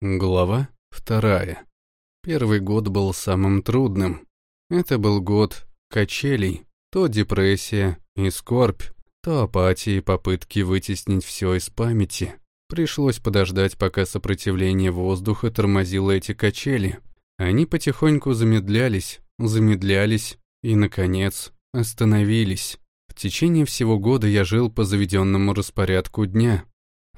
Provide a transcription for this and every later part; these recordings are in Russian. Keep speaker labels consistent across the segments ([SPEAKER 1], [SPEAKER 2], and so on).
[SPEAKER 1] Глава вторая. Первый год был самым трудным. Это был год качелей. То депрессия и скорбь, то апатия и попытки вытеснить все из памяти. Пришлось подождать, пока сопротивление воздуха тормозило эти качели. Они потихоньку замедлялись, замедлялись и, наконец, остановились. В течение всего года я жил по заведенному распорядку дня,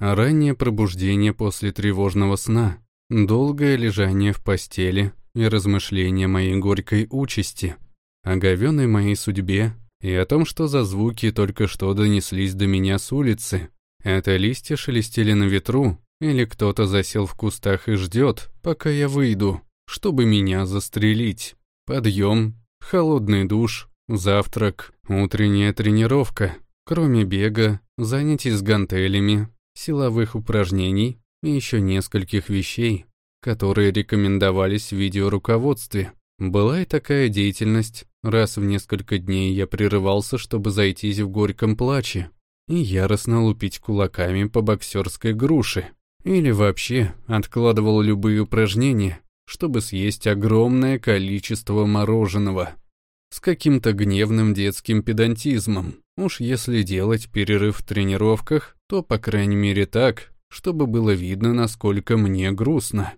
[SPEAKER 1] раннее пробуждение после тревожного сна, долгое лежание в постели и размышления моей горькой участи, о говёной моей судьбе и о том, что за звуки только что донеслись до меня с улицы. Это листья шелестели на ветру, или кто-то засел в кустах и ждет, пока я выйду, чтобы меня застрелить. Подъем, холодный душ, завтрак, утренняя тренировка. Кроме бега, занятий с гантелями, силовых упражнений и еще нескольких вещей, которые рекомендовались в видеоруководстве. Была и такая деятельность. Раз в несколько дней я прерывался, чтобы зайтись в горьком плаче и яростно лупить кулаками по боксерской груши. Или вообще откладывал любые упражнения, чтобы съесть огромное количество мороженого. С каким-то гневным детским педантизмом. Уж если делать перерыв в тренировках, то, по крайней мере, так, чтобы было видно, насколько мне грустно.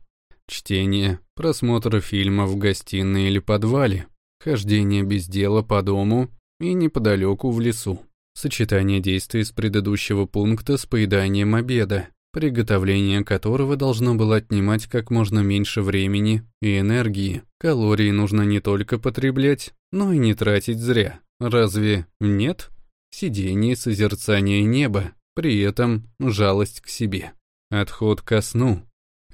[SPEAKER 1] Чтение, просмотр фильма в гостиной или подвале, хождение без дела по дому и неподалеку в лесу. Сочетание действий с предыдущего пункта с поеданием обеда, приготовление которого должно было отнимать как можно меньше времени и энергии. Калории нужно не только потреблять, но и не тратить зря. Разве нет? Сидение и созерцание неба, при этом жалость к себе. Отход ко сну.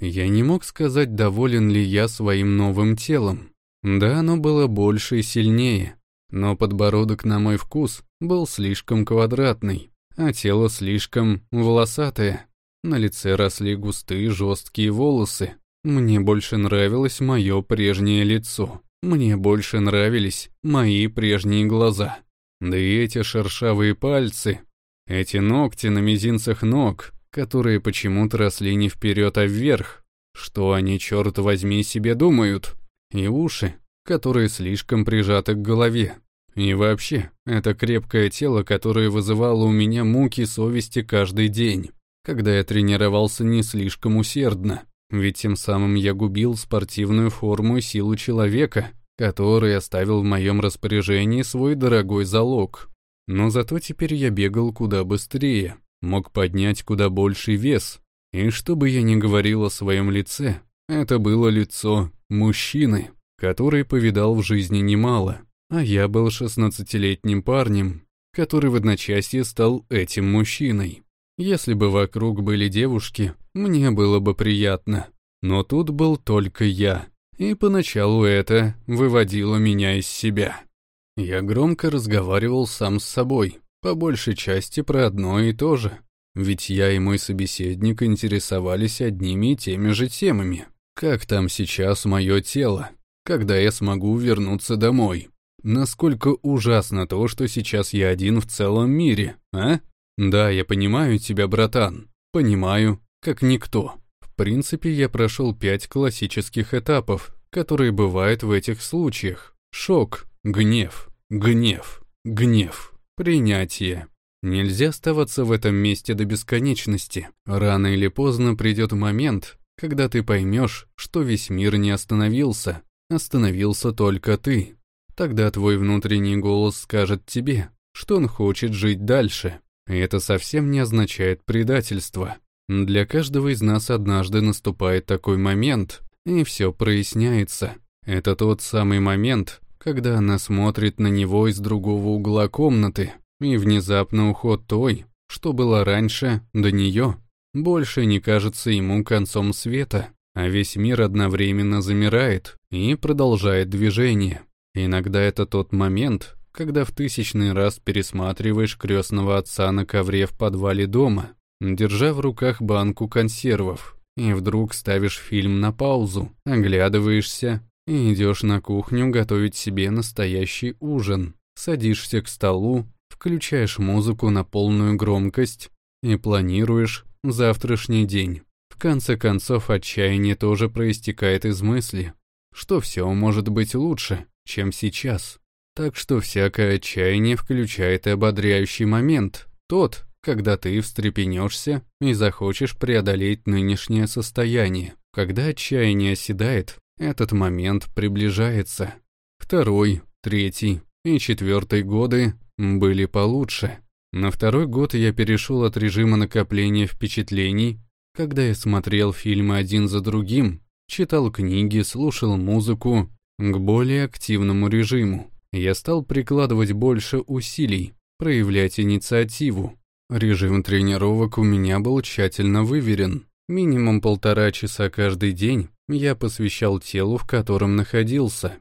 [SPEAKER 1] Я не мог сказать, доволен ли я своим новым телом. Да, оно было больше и сильнее, но подбородок на мой вкус был слишком квадратный, а тело слишком волосатое. На лице росли густые жесткие волосы. Мне больше нравилось мое прежнее лицо. Мне больше нравились мои прежние глаза. Да и эти шершавые пальцы, эти ногти на мизинцах ног, которые почему-то росли не вперед, а вверх. Что они, черт возьми, себе думают? И уши, которые слишком прижаты к голове. И вообще, это крепкое тело, которое вызывало у меня муки совести каждый день, когда я тренировался не слишком усердно. Ведь тем самым я губил спортивную форму и силу человека, который оставил в моем распоряжении свой дорогой залог. Но зато теперь я бегал куда быстрее, мог поднять куда больший вес. И что бы я ни говорил о своем лице, это было лицо мужчины, который повидал в жизни немало. А я был шестнадцатилетним парнем, который в одночасье стал этим мужчиной. Если бы вокруг были девушки, мне было бы приятно. Но тут был только я, и поначалу это выводило меня из себя. Я громко разговаривал сам с собой, по большей части про одно и то же. Ведь я и мой собеседник интересовались одними и теми же темами. Как там сейчас мое тело? Когда я смогу вернуться домой? Насколько ужасно то, что сейчас я один в целом мире, а? Да, я понимаю тебя, братан. Понимаю, как никто. В принципе, я прошел пять классических этапов, которые бывают в этих случаях. Шок, гнев, гнев, гнев, принятие. Нельзя оставаться в этом месте до бесконечности. Рано или поздно придет момент, когда ты поймешь, что весь мир не остановился, остановился только ты. Тогда твой внутренний голос скажет тебе, что он хочет жить дальше. И это совсем не означает предательство. Для каждого из нас однажды наступает такой момент, и все проясняется. Это тот самый момент, когда она смотрит на него из другого угла комнаты, и внезапно уход той, что было раньше, до нее, больше не кажется ему концом света, а весь мир одновременно замирает и продолжает движение. Иногда это тот момент, когда в тысячный раз пересматриваешь крестного отца на ковре в подвале дома, держа в руках банку консервов, и вдруг ставишь фильм на паузу, оглядываешься и идешь на кухню готовить себе настоящий ужин. Садишься к столу, включаешь музыку на полную громкость и планируешь завтрашний день. В конце концов, отчаяние тоже проистекает из мысли, что все может быть лучше, чем сейчас. Так что всякое отчаяние включает и ободряющий момент, тот, когда ты встрепенешься и захочешь преодолеть нынешнее состояние. Когда отчаяние оседает, этот момент приближается. Второй, третий и четвертый годы были получше. На второй год я перешел от режима накопления впечатлений, когда я смотрел фильмы один за другим, читал книги, слушал музыку, к более активному режиму. Я стал прикладывать больше усилий, проявлять инициативу. Режим тренировок у меня был тщательно выверен. Минимум полтора часа каждый день я посвящал телу, в котором находился.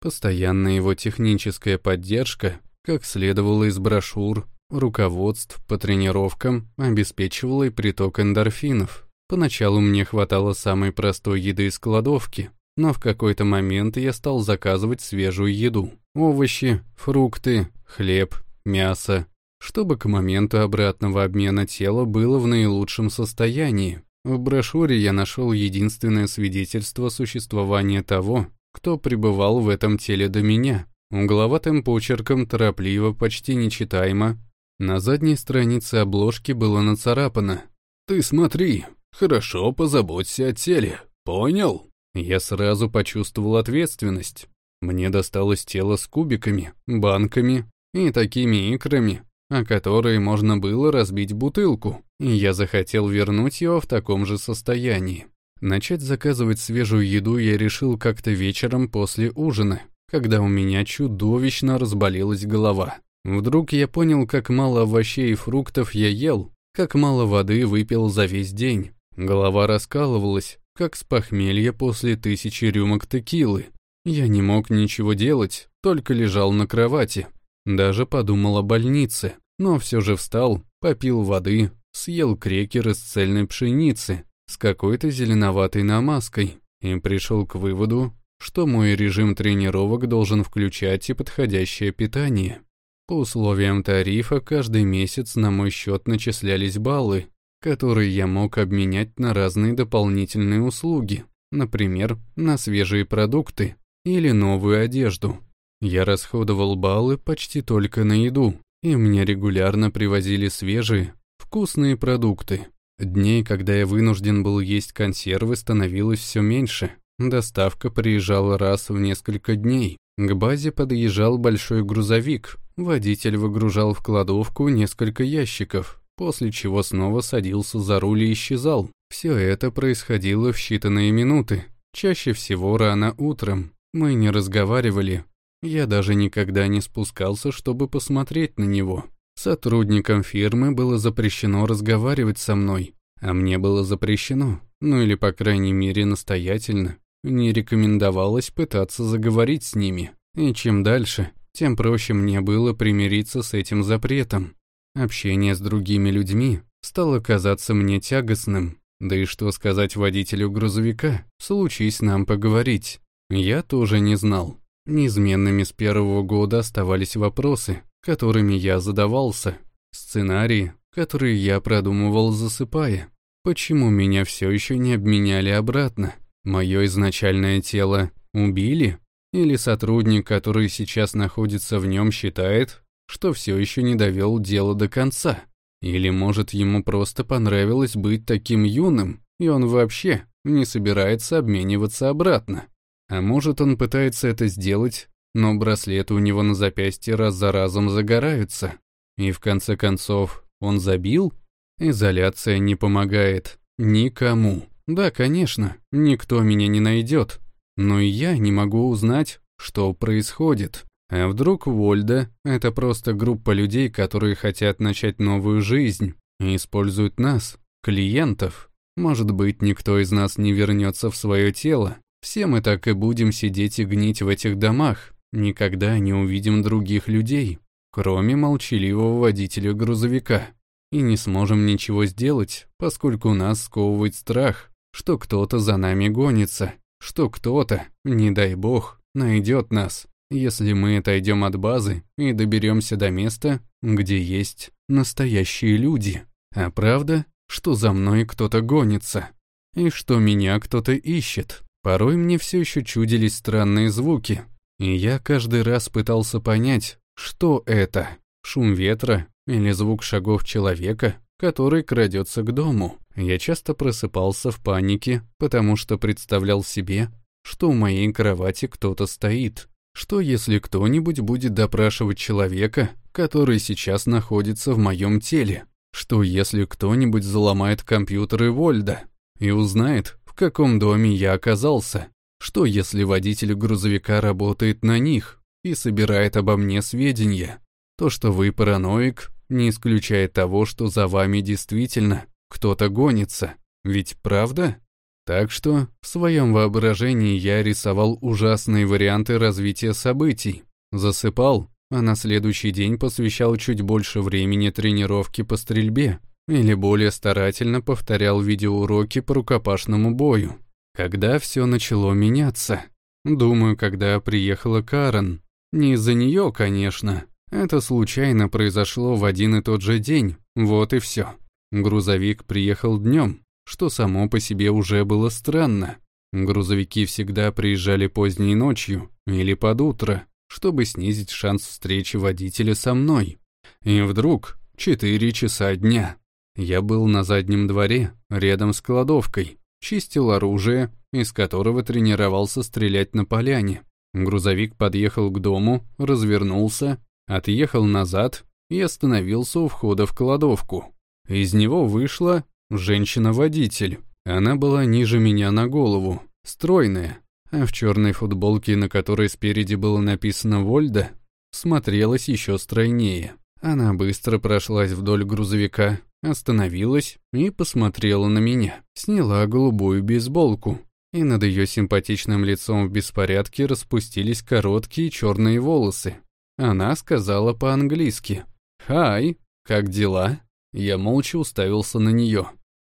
[SPEAKER 1] Постоянная его техническая поддержка, как следовало из брошюр, руководств по тренировкам, обеспечивала и приток эндорфинов. Поначалу мне хватало самой простой еды из кладовки, но в какой-то момент я стал заказывать свежую еду. Овощи, фрукты, хлеб, мясо, чтобы к моменту обратного обмена тела было в наилучшем состоянии. В брошюре я нашел единственное свидетельство существования того, кто пребывал в этом теле до меня. Угловатым почерком, торопливо, почти нечитаемо. На задней странице обложки было нацарапано. «Ты смотри, хорошо позаботься о теле, понял?» Я сразу почувствовал ответственность. Мне досталось тело с кубиками, банками и такими икрами, о которые можно было разбить бутылку, я захотел вернуть его в таком же состоянии. Начать заказывать свежую еду я решил как-то вечером после ужина, когда у меня чудовищно разболелась голова. Вдруг я понял, как мало овощей и фруктов я ел, как мало воды выпил за весь день. Голова раскалывалась, как с похмелья после тысячи рюмок текилы. Я не мог ничего делать, только лежал на кровати, даже подумал о больнице, но все же встал, попил воды, съел крекер из цельной пшеницы с какой-то зеленоватой намазкой и пришел к выводу, что мой режим тренировок должен включать и подходящее питание. По условиям тарифа каждый месяц на мой счет начислялись баллы, которые я мог обменять на разные дополнительные услуги, например, на свежие продукты или новую одежду. Я расходовал баллы почти только на еду, и мне регулярно привозили свежие, вкусные продукты. Дней, когда я вынужден был есть консервы, становилось все меньше. Доставка приезжала раз в несколько дней. К базе подъезжал большой грузовик. Водитель выгружал в кладовку несколько ящиков, после чего снова садился за руль и исчезал. Все это происходило в считанные минуты. Чаще всего рано утром. Мы не разговаривали, я даже никогда не спускался, чтобы посмотреть на него. Сотрудникам фирмы было запрещено разговаривать со мной, а мне было запрещено, ну или по крайней мере настоятельно. Не рекомендовалось пытаться заговорить с ними. И чем дальше, тем проще мне было примириться с этим запретом. Общение с другими людьми стало казаться мне тягостным. Да и что сказать водителю грузовика, случись нам поговорить. Я тоже не знал. Неизменными с первого года оставались вопросы, которыми я задавался, сценарии, которые я продумывал засыпая. Почему меня все еще не обменяли обратно? Мое изначальное тело убили? Или сотрудник, который сейчас находится в нем, считает, что все еще не довел дело до конца? Или, может, ему просто понравилось быть таким юным, и он вообще не собирается обмениваться обратно? А может, он пытается это сделать, но браслеты у него на запястье раз за разом загораются. И в конце концов, он забил? Изоляция не помогает. Никому. Да, конечно, никто меня не найдет. Но и я не могу узнать, что происходит. А вдруг Вольда — это просто группа людей, которые хотят начать новую жизнь и используют нас, клиентов? Может быть, никто из нас не вернется в свое тело, все мы так и будем сидеть и гнить в этих домах, никогда не увидим других людей, кроме молчаливого водителя грузовика. И не сможем ничего сделать, поскольку нас сковывает страх, что кто-то за нами гонится, что кто-то, не дай бог, найдет нас, если мы отойдем от базы и доберемся до места, где есть настоящие люди. А правда, что за мной кто-то гонится? и что меня кто-то ищет. Порой мне все еще чудились странные звуки, и я каждый раз пытался понять, что это — шум ветра или звук шагов человека, который крадется к дому. Я часто просыпался в панике, потому что представлял себе, что у моей кровати кто-то стоит. Что если кто-нибудь будет допрашивать человека, который сейчас находится в моем теле? Что если кто-нибудь заломает компьютеры Вольда и узнает, в каком доме я оказался? Что если водитель грузовика работает на них и собирает обо мне сведения? То, что вы параноик, не исключает того, что за вами действительно кто-то гонится. Ведь правда? Так что в своем воображении я рисовал ужасные варианты развития событий, засыпал, а на следующий день посвящал чуть больше времени тренировке по стрельбе или более старательно повторял видеоуроки по рукопашному бою. Когда все начало меняться? Думаю, когда приехала Карен. Не из-за нее, конечно. Это случайно произошло в один и тот же день, вот и все. Грузовик приехал днем, что само по себе уже было странно. Грузовики всегда приезжали поздней ночью или под утро, чтобы снизить шанс встречи водителя со мной. И вдруг, четыре часа дня, я был на заднем дворе, рядом с кладовкой, чистил оружие, из которого тренировался стрелять на поляне. Грузовик подъехал к дому, развернулся, отъехал назад и остановился у входа в кладовку. Из него вышла женщина-водитель. Она была ниже меня на голову, стройная, а в черной футболке, на которой спереди было написано «Вольда», смотрелась еще стройнее. Она быстро прошлась вдоль грузовика, остановилась и посмотрела на меня. Сняла голубую бейсболку, и над ее симпатичным лицом в беспорядке распустились короткие черные волосы. Она сказала по-английски «Хай, как дела?» Я молча уставился на нее.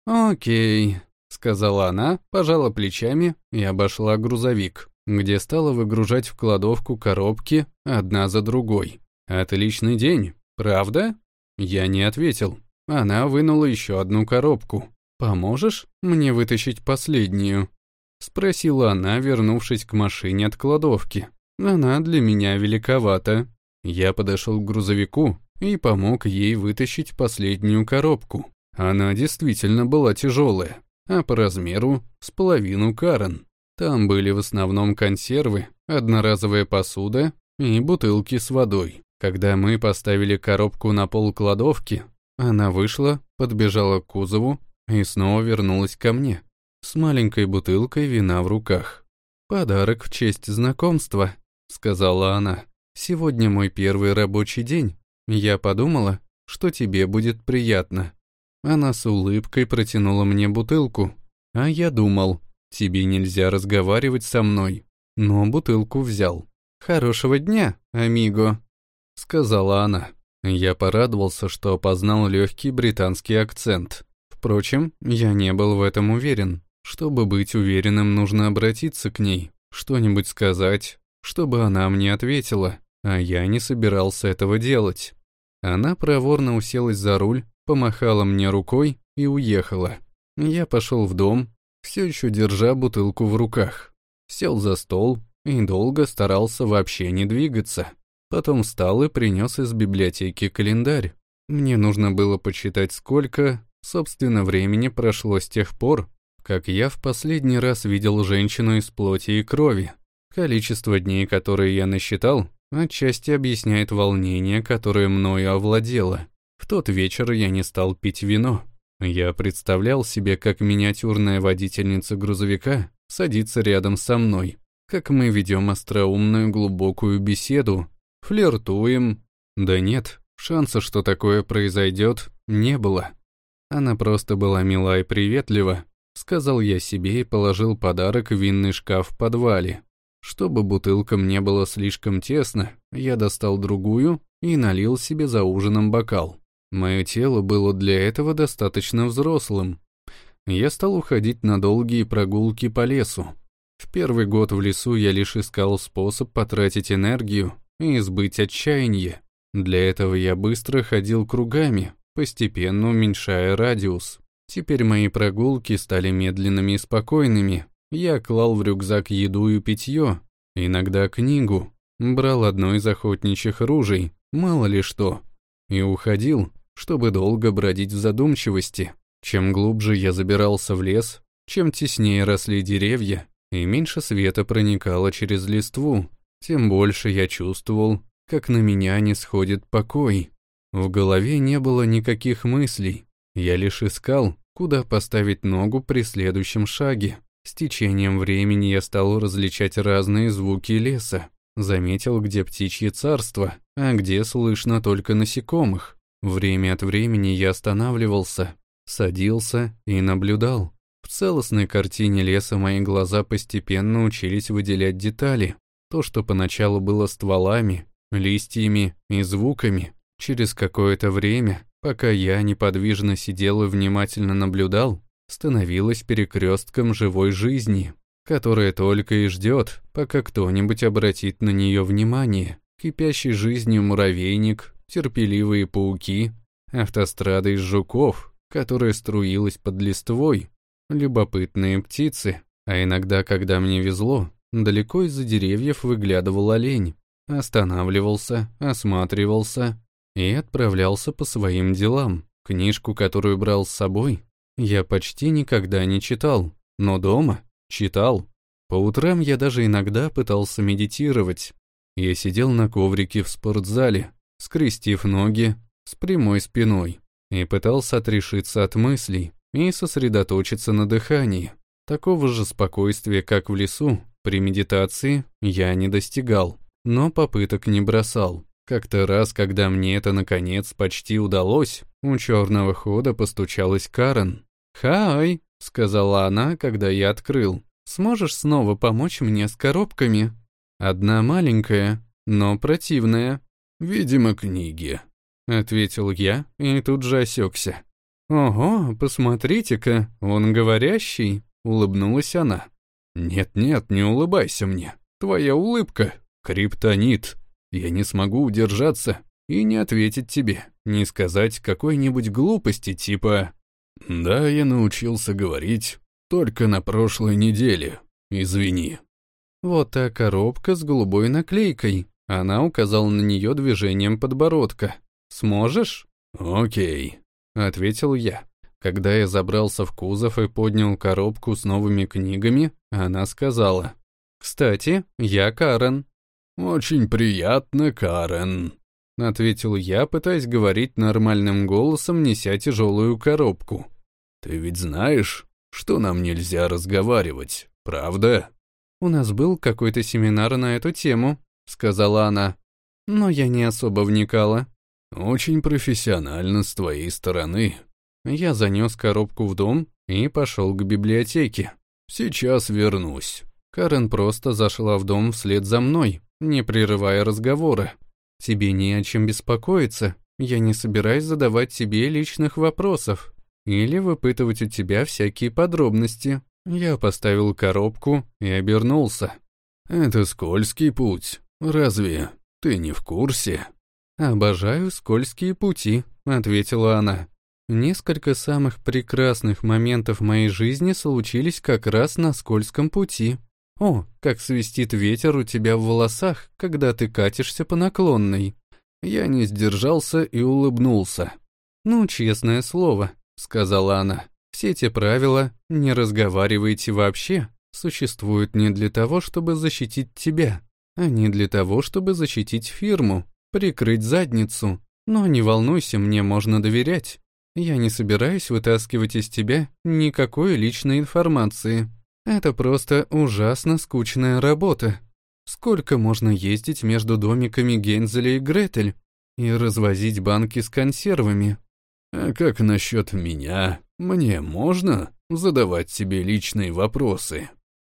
[SPEAKER 1] «Окей», — сказала она, пожала плечами и обошла грузовик, где стала выгружать в кладовку коробки одна за другой. «Отличный день, правда?» Я не ответил. Она вынула еще одну коробку. «Поможешь мне вытащить последнюю?» Спросила она, вернувшись к машине от кладовки. «Она для меня великовата». Я подошел к грузовику и помог ей вытащить последнюю коробку. Она действительно была тяжелая, а по размеру с половину Карен. Там были в основном консервы, одноразовая посуда и бутылки с водой. Когда мы поставили коробку на пол кладовки, она вышла, подбежала к кузову и снова вернулась ко мне с маленькой бутылкой вина в руках. «Подарок в честь знакомства», — сказала она. «Сегодня мой первый рабочий день. Я подумала, что тебе будет приятно». Она с улыбкой протянула мне бутылку, а я думал, тебе нельзя разговаривать со мной, но бутылку взял. «Хорошего дня, амиго», — сказала она. Я порадовался, что опознал легкий британский акцент. Впрочем, я не был в этом уверен. Чтобы быть уверенным, нужно обратиться к ней, что-нибудь сказать, чтобы она мне ответила, а я не собирался этого делать. Она проворно уселась за руль, помахала мне рукой и уехала. Я пошел в дом, все еще держа бутылку в руках. Сел за стол и долго старался вообще не двигаться. Потом встал и принес из библиотеки календарь. Мне нужно было почитать, сколько, собственно, времени прошло с тех пор, как я в последний раз видел женщину из плоти и крови. Количество дней, которые я насчитал, отчасти объясняет волнение, которое мною овладело. В тот вечер я не стал пить вино. Я представлял себе, как миниатюрная водительница грузовика садится рядом со мной, как мы ведем остроумную глубокую беседу, флиртуем. Да нет, шанса, что такое произойдет, не было. Она просто была мила и приветлива, Сказал я себе и положил подарок в винный шкаф в подвале. Чтобы бутылкам не было слишком тесно, я достал другую и налил себе за ужином бокал. Мое тело было для этого достаточно взрослым. Я стал уходить на долгие прогулки по лесу. В первый год в лесу я лишь искал способ потратить энергию и избыть отчаяние. Для этого я быстро ходил кругами, постепенно уменьшая радиус. Теперь мои прогулки стали медленными и спокойными. Я клал в рюкзак еду и питье, иногда книгу, брал одно из охотничьих ружей, мало ли что, и уходил, чтобы долго бродить в задумчивости. Чем глубже я забирался в лес, чем теснее росли деревья, и меньше света проникало через листву, тем больше я чувствовал, как на меня не сходит покой. В голове не было никаких мыслей, я лишь искал, куда поставить ногу при следующем шаге. С течением времени я стал различать разные звуки леса, заметил, где птичье царство, а где слышно только насекомых. Время от времени я останавливался, садился и наблюдал. В целостной картине леса мои глаза постепенно учились выделять детали. То, что поначалу было стволами, листьями и звуками, через какое-то время, пока я неподвижно сидел и внимательно наблюдал, становилось перекрестком живой жизни, которая только и ждет, пока кто-нибудь обратит на нее внимание. Кипящий жизнью муравейник, терпеливые пауки, автострада из жуков, которая струилась под листвой, любопытные птицы, а иногда, когда мне везло, далеко из-за деревьев выглядывал олень, останавливался, осматривался и отправлялся по своим делам. Книжку, которую брал с собой, я почти никогда не читал, но дома читал. По утрам я даже иногда пытался медитировать. Я сидел на коврике в спортзале, скрестив ноги, с прямой спиной, и пытался отрешиться от мыслей и сосредоточиться на дыхании. Такого же спокойствия, как в лесу, при медитации я не достигал, но попыток не бросал. Как-то раз, когда мне это наконец почти удалось, у черного хода постучалась Карен. «Хай», — сказала она, когда я открыл. «Сможешь снова помочь мне с коробками?» «Одна маленькая, но противная». «Видимо, книги», — ответил я и тут же осекся. «Ого, посмотрите-ка, он говорящий», — улыбнулась она. «Нет-нет, не улыбайся мне. Твоя улыбка — криптонит. Я не смогу удержаться и не ответить тебе, не сказать какой-нибудь глупости типа «Да, я научился говорить только на прошлой неделе. Извини». Вот та коробка с голубой наклейкой. Она указала на нее движением подбородка. «Сможешь?» «Окей», — ответил я. Когда я забрался в кузов и поднял коробку с новыми книгами, она сказала. «Кстати, я Карен». «Очень приятно, Карен», — ответил я, пытаясь говорить нормальным голосом, неся тяжелую коробку. «Ты ведь знаешь, что нам нельзя разговаривать, правда?» «У нас был какой-то семинар на эту тему», — сказала она. «Но я не особо вникала». «Очень профессионально с твоей стороны». Я занес коробку в дом и пошел к библиотеке. «Сейчас вернусь». Карен просто зашла в дом вслед за мной, не прерывая разговора. «Тебе не о чем беспокоиться. Я не собираюсь задавать тебе личных вопросов или выпытывать у тебя всякие подробности». Я поставил коробку и обернулся. «Это скользкий путь. Разве ты не в курсе?» «Обожаю скользкие пути», — ответила она. «Несколько самых прекрасных моментов моей жизни случились как раз на скользком пути. О, как свистит ветер у тебя в волосах, когда ты катишься по наклонной». Я не сдержался и улыбнулся. «Ну, честное слово», — сказала она, — «все те правила «не разговаривайте вообще» существуют не для того, чтобы защитить тебя, а не для того, чтобы защитить фирму, прикрыть задницу. Но не волнуйся, мне можно доверять. Я не собираюсь вытаскивать из тебя никакой личной информации. Это просто ужасно скучная работа. Сколько можно ездить между домиками Гензеля и Гретель и развозить банки с консервами? А как насчет меня? Мне можно задавать тебе личные вопросы?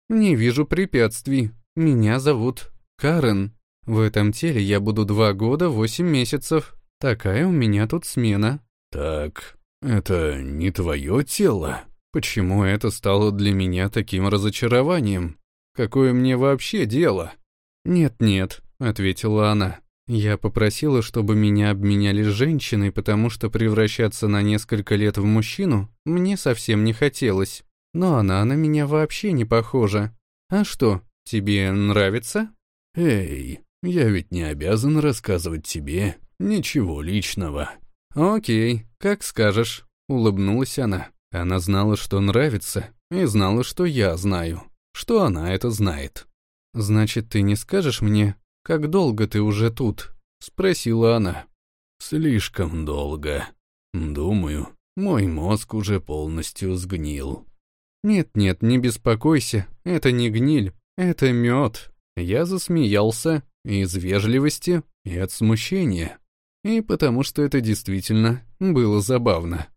[SPEAKER 1] Не вижу препятствий. Меня зовут Карен. В этом теле я буду два года восемь месяцев. Такая у меня тут смена. Так, это не твое тело? Почему это стало для меня таким разочарованием? Какое мне вообще дело? Нет-нет, ответила она. Я попросила, чтобы меня обменяли с женщиной, потому что превращаться на несколько лет в мужчину мне совсем не хотелось. Но она на меня вообще не похожа. А что, тебе нравится?
[SPEAKER 2] Эй, я ведь не обязан рассказывать тебе ничего личного.
[SPEAKER 1] Окей, как скажешь, улыбнулась она. Она знала, что нравится, и знала, что я знаю, что она это знает. Значит, ты не скажешь мне, как долго ты уже тут? спросила она.
[SPEAKER 2] Слишком долго. Думаю, мой мозг уже полностью сгнил.
[SPEAKER 1] «Нет-нет, не беспокойся, это не гниль, это мед». Я засмеялся из вежливости и от смущения. И потому что это действительно было забавно.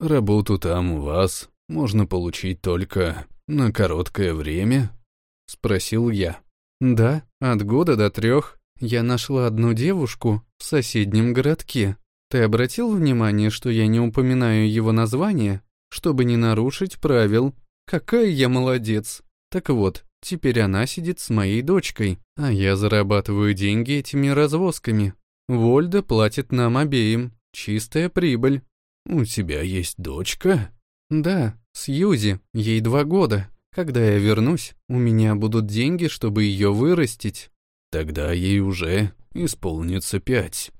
[SPEAKER 2] «Работу там у вас можно получить только на короткое время?» — спросил я.
[SPEAKER 1] «Да, от года до трех. Я нашла одну девушку в соседнем городке. Ты обратил внимание, что я не упоминаю его название, чтобы не нарушить правил Какая я молодец. Так вот, теперь она сидит с моей дочкой, а я зарабатываю деньги этими развозками. Вольда платит нам обеим. Чистая прибыль.
[SPEAKER 2] У тебя есть дочка?
[SPEAKER 1] Да, Сьюзи, ей два года. Когда я вернусь, у меня будут деньги, чтобы ее вырастить.
[SPEAKER 2] Тогда ей уже исполнится пять.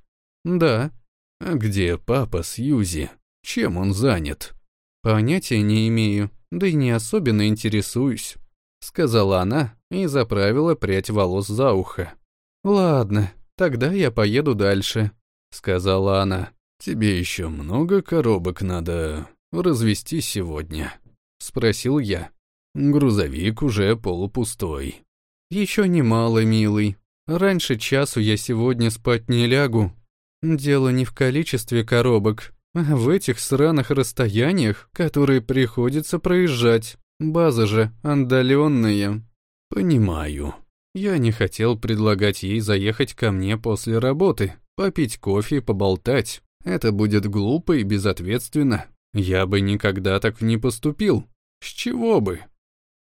[SPEAKER 1] Да.
[SPEAKER 2] А где папа Сьюзи? Чем он занят?
[SPEAKER 1] Понятия не имею да и не особенно интересуюсь», — сказала она и заправила прядь волос за ухо. «Ладно, тогда я поеду дальше», — сказала она.
[SPEAKER 2] «Тебе еще много коробок надо развести сегодня?» — спросил я. «Грузовик уже полупустой».
[SPEAKER 1] «Еще немало, милый. Раньше часу я сегодня спать не лягу. Дело не в количестве коробок, в этих сраных расстояниях, которые приходится проезжать. База же отдаленная.
[SPEAKER 2] Понимаю.
[SPEAKER 1] Я не хотел предлагать ей заехать ко мне после работы, попить кофе и поболтать. Это будет глупо и безответственно. Я бы никогда так не поступил. С чего бы?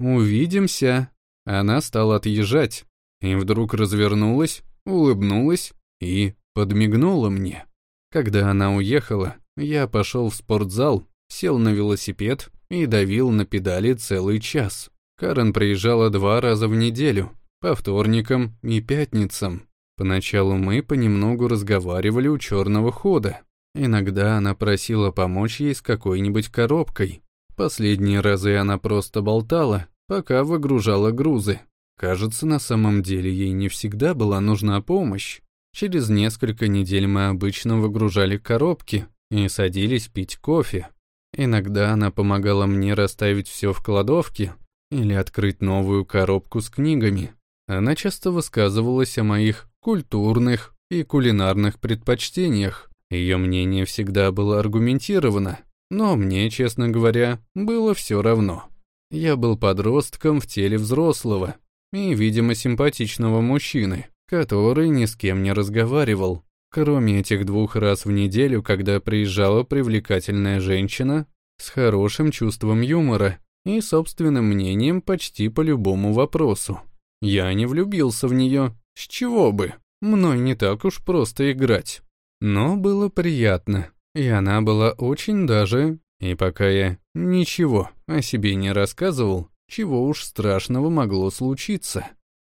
[SPEAKER 1] Увидимся. Она стала отъезжать. И вдруг развернулась, улыбнулась и подмигнула мне. Когда она уехала, я пошел в спортзал, сел на велосипед и давил на педали целый час. Карен приезжала два раза в неделю, по вторникам и пятницам. Поначалу мы понемногу разговаривали у черного хода. Иногда она просила помочь ей с какой-нибудь коробкой. Последние разы она просто болтала, пока выгружала грузы. Кажется, на самом деле ей не всегда была нужна помощь. Через несколько недель мы обычно выгружали коробки, и садились пить кофе. Иногда она помогала мне расставить все в кладовке или открыть новую коробку с книгами. Она часто высказывалась о моих культурных и кулинарных предпочтениях. Ее мнение всегда было аргументировано, но мне, честно говоря, было все равно. Я был подростком в теле взрослого и, видимо, симпатичного мужчины, который ни с кем не разговаривал, Кроме этих двух раз в неделю, когда приезжала привлекательная женщина с хорошим чувством юмора и собственным мнением почти по любому вопросу. Я не влюбился в нее. С чего бы? Мной не так уж просто играть. Но было приятно, и она была очень даже... И пока я ничего о себе не рассказывал, чего уж страшного могло случиться.